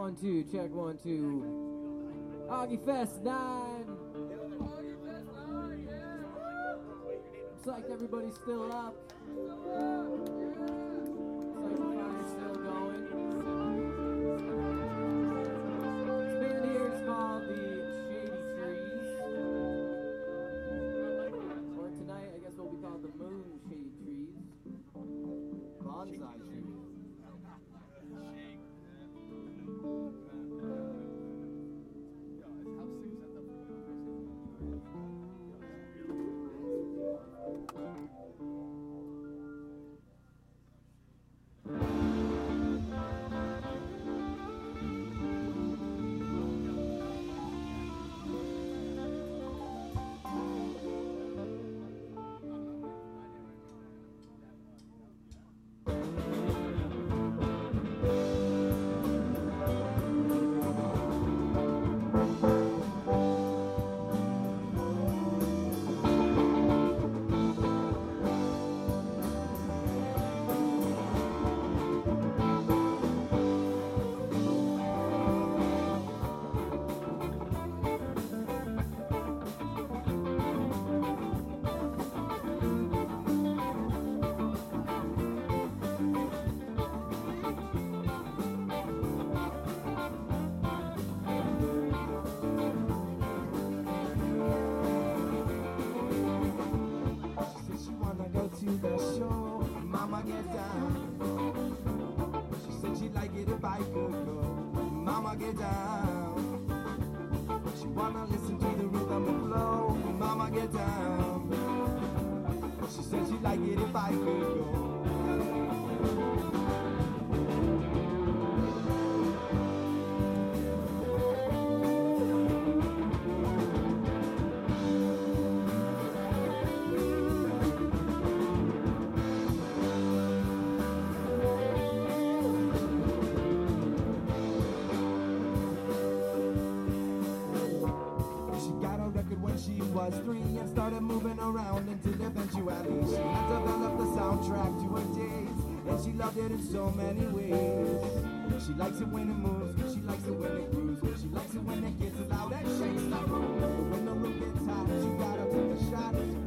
One, two, check one, two. Auggie Fest 9. Looks like everybody's still up. Like it if I could go. Got a record when she was three and started moving around until eventually she had developed the soundtrack to her days. And she loved it in so many ways. She likes it when it moves, she likes it when it grooves, she likes it when it gets loud and shakes the room. When the room gets hot, she gotta take a shot.